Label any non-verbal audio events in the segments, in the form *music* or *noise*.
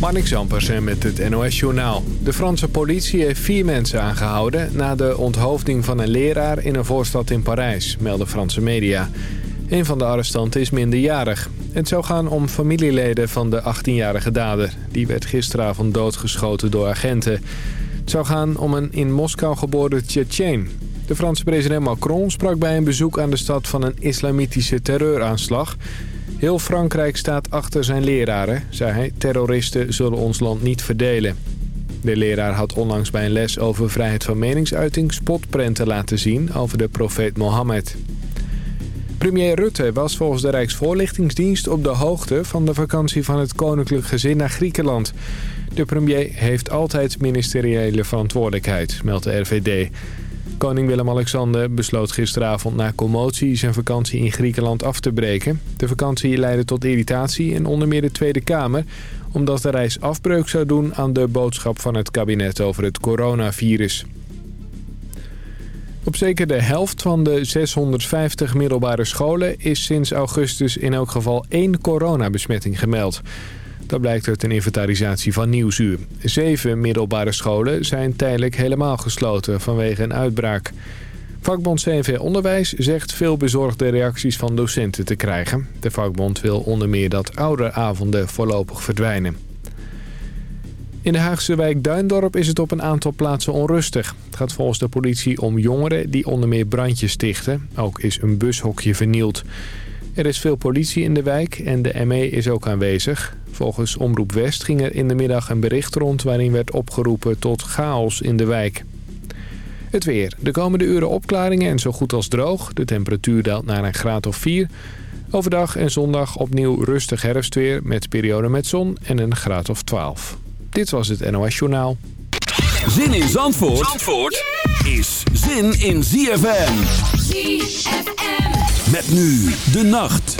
Marnik Zampersen met het NOS-journaal. De Franse politie heeft vier mensen aangehouden... na de onthoofding van een leraar in een voorstad in Parijs, melden Franse media. Een van de arrestanten is minderjarig. Het zou gaan om familieleden van de 18-jarige dader. Die werd gisteravond doodgeschoten door agenten. Het zou gaan om een in Moskou geboren Tsjetsjen. De Franse president Macron sprak bij een bezoek aan de stad van een islamitische terreuraanslag... Heel Frankrijk staat achter zijn leraren, zei hij. Terroristen zullen ons land niet verdelen. De leraar had onlangs bij een les over vrijheid van meningsuiting spotprenten laten zien over de profeet Mohammed. Premier Rutte was volgens de Rijksvoorlichtingsdienst op de hoogte van de vakantie van het koninklijk gezin naar Griekenland. De premier heeft altijd ministeriële verantwoordelijkheid, meldt de RVD. Koning Willem-Alexander besloot gisteravond na commotie zijn vakantie in Griekenland af te breken. De vakantie leidde tot irritatie in onder meer de Tweede Kamer... omdat de reis afbreuk zou doen aan de boodschap van het kabinet over het coronavirus. Op zeker de helft van de 650 middelbare scholen is sinds augustus in elk geval één coronabesmetting gemeld... Dat blijkt uit een inventarisatie van Nieuwsuur. Zeven middelbare scholen zijn tijdelijk helemaal gesloten vanwege een uitbraak. Vakbond CNV Onderwijs zegt veel bezorgde reacties van docenten te krijgen. De vakbond wil onder meer dat ouderavonden voorlopig verdwijnen. In de Haagse wijk Duindorp is het op een aantal plaatsen onrustig. Het gaat volgens de politie om jongeren die onder meer brandjes stichten. Ook is een bushokje vernield. Er is veel politie in de wijk en de ME is ook aanwezig. Volgens Omroep West ging er in de middag een bericht rond... waarin werd opgeroepen tot chaos in de wijk. Het weer. De komende uren opklaringen en zo goed als droog. De temperatuur daalt naar een graad of 4. Overdag en zondag opnieuw rustig herfstweer... met perioden met zon en een graad of 12. Dit was het NOS Journaal. Zin in Zandvoort, Zandvoort is zin in ZFM. ZFM. Met nu de nacht.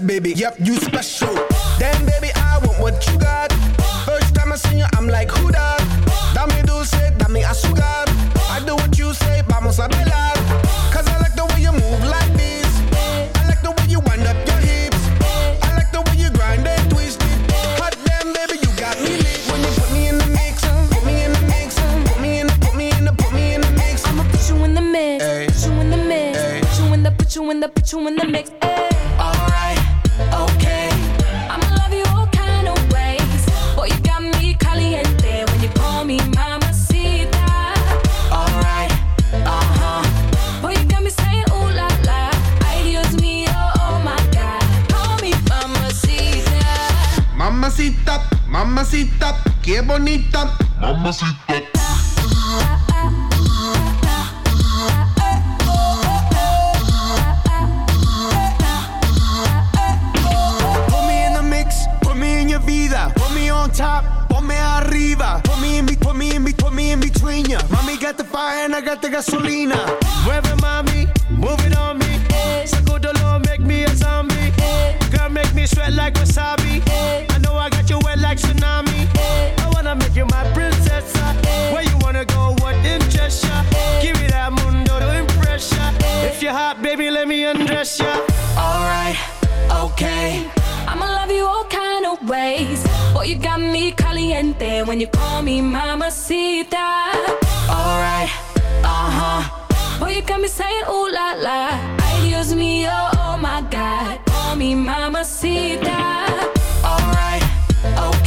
baby. Yep, you undress you. Alright, okay. I'ma love you all kind of ways. Boy, you got me caliente when you call me mamacita. Alright, uh huh. Boy, you got me saying ooh la la. Ay, Dios mío, oh, oh my God. Call me mamacita. Alright, okay.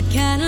but can I?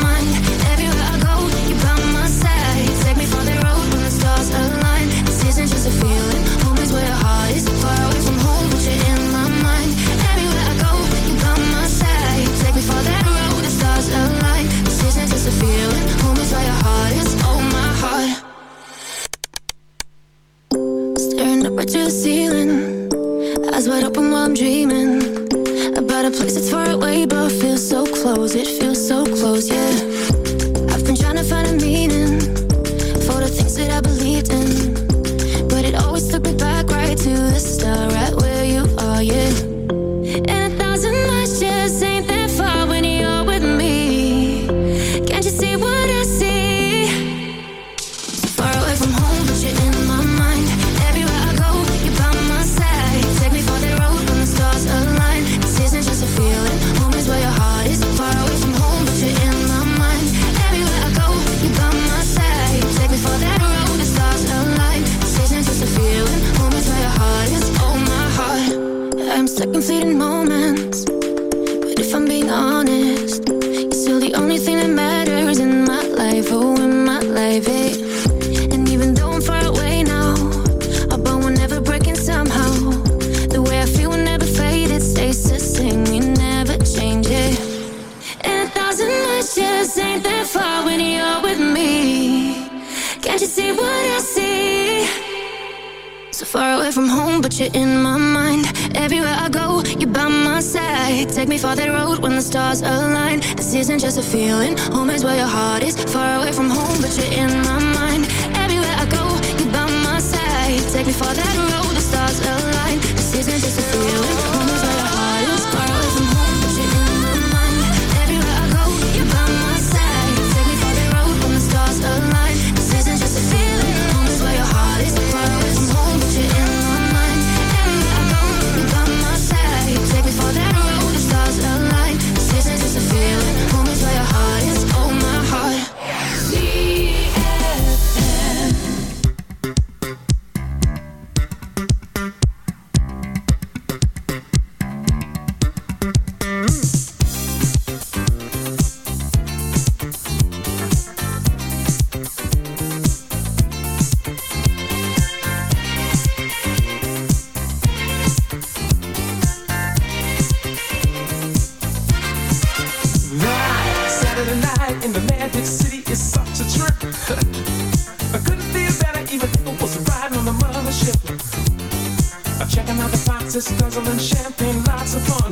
The guzzling champagne, lots of fun.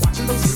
*laughs* Watching those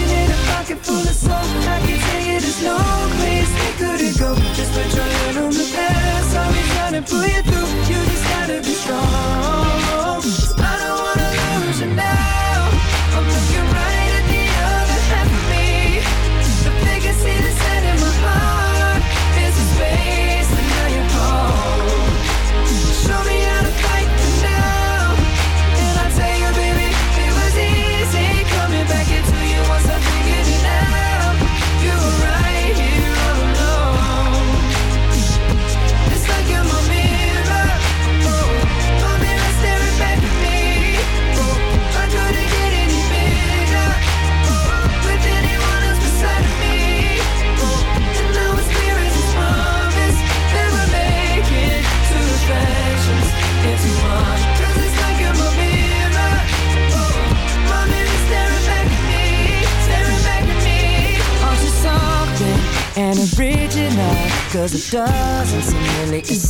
full of soul. I can tell you there's no place we couldn't go. Just put your head on the past. I'll be trying to pull you through. You just gotta be strong. I don't wanna lose you now.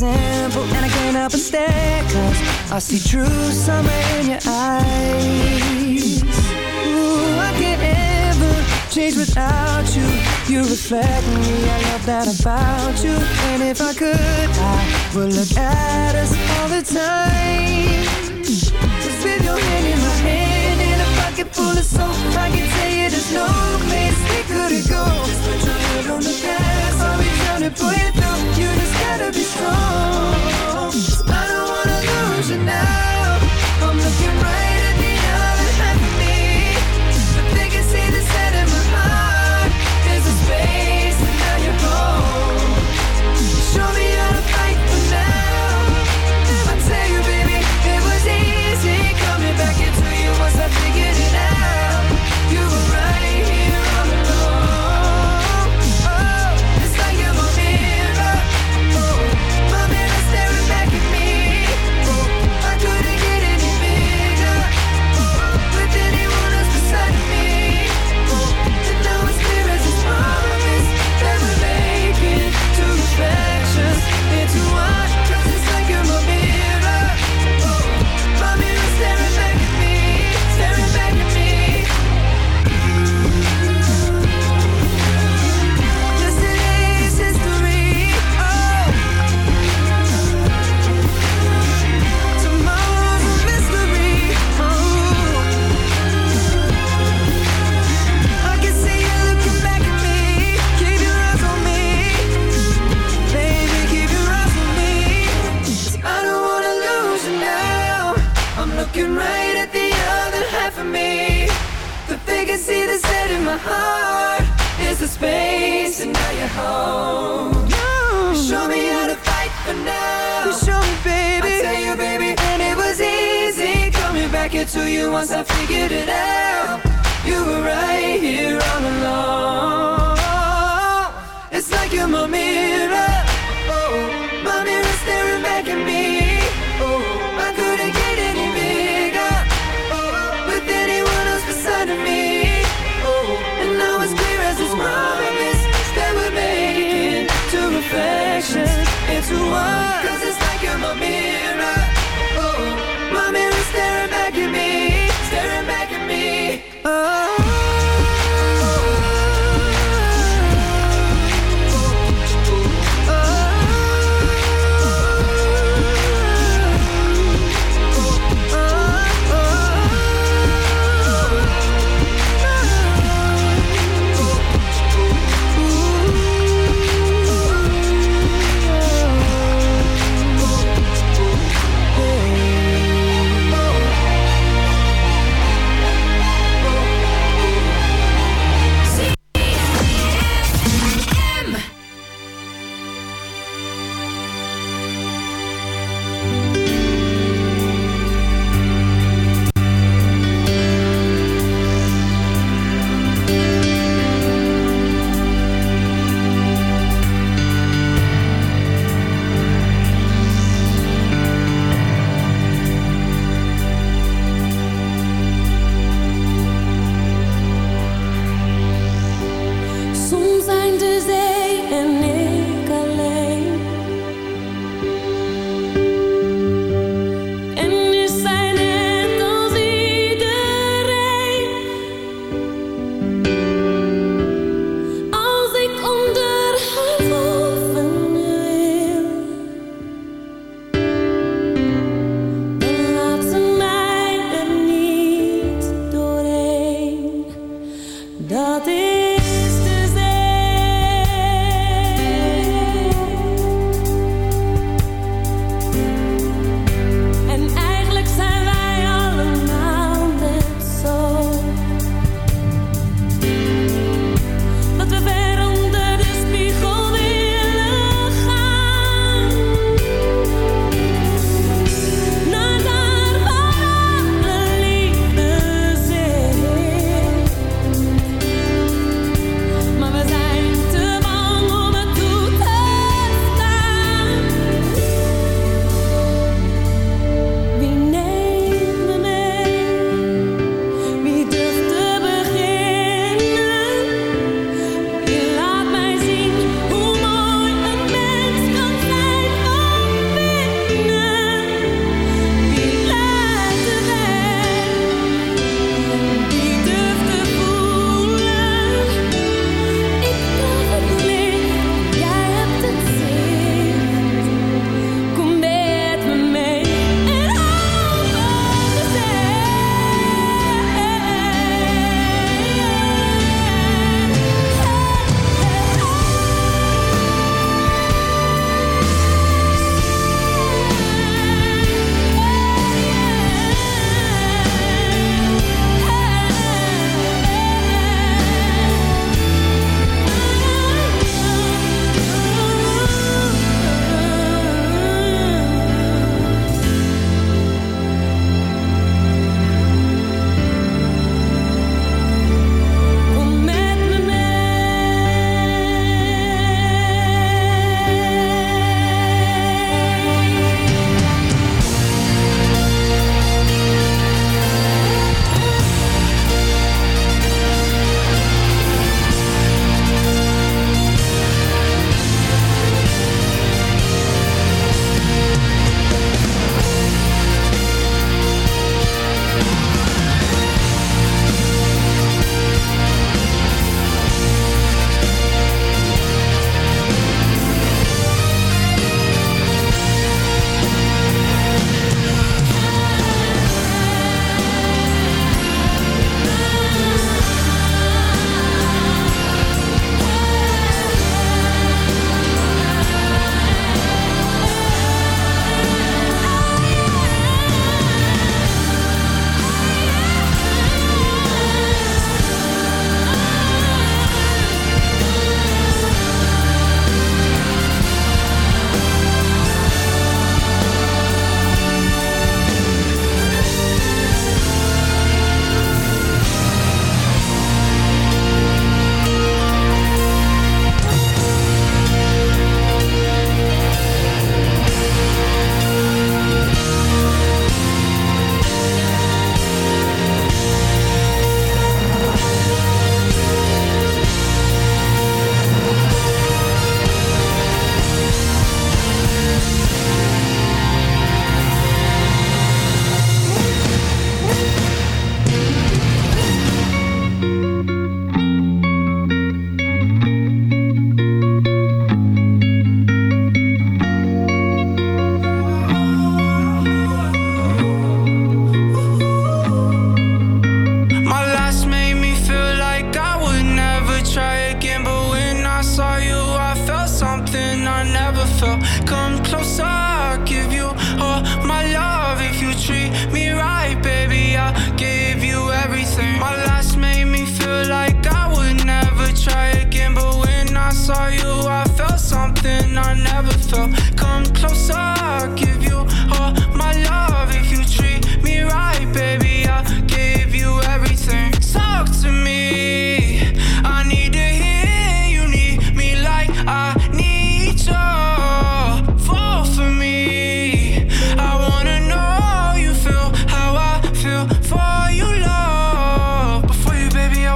simple and I can't help but stare Cause I see true summer in your eyes. Ooh, I can't ever change without you. You reflect me, I love that about you. And if I could, I would look at us all the time. Just with your hand in my hand In a pocket full of soap I can tell you there's no place we couldn't go Just put your head on the past I'll be down to put it? Oh.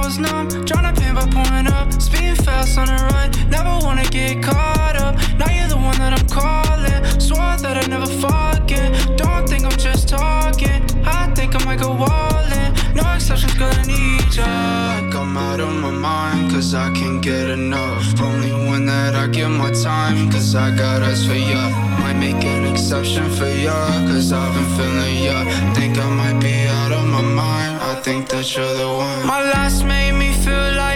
was numb, trying to pin my point up. Speeding fast on the run, never wanna get caught up. Now you're the one that I'm calling. Swore that I never fucking. Don't think I'm just talking. I think I might go wallin'. No exceptions, gonna need ya. Like I'm out of my mind, cause I can't get enough. Only one that I give my time, cause I got us for ya. Might make an exception for ya, cause I've been feeling ya. Think I might be out of my mind think that you're the one. My last made me feel like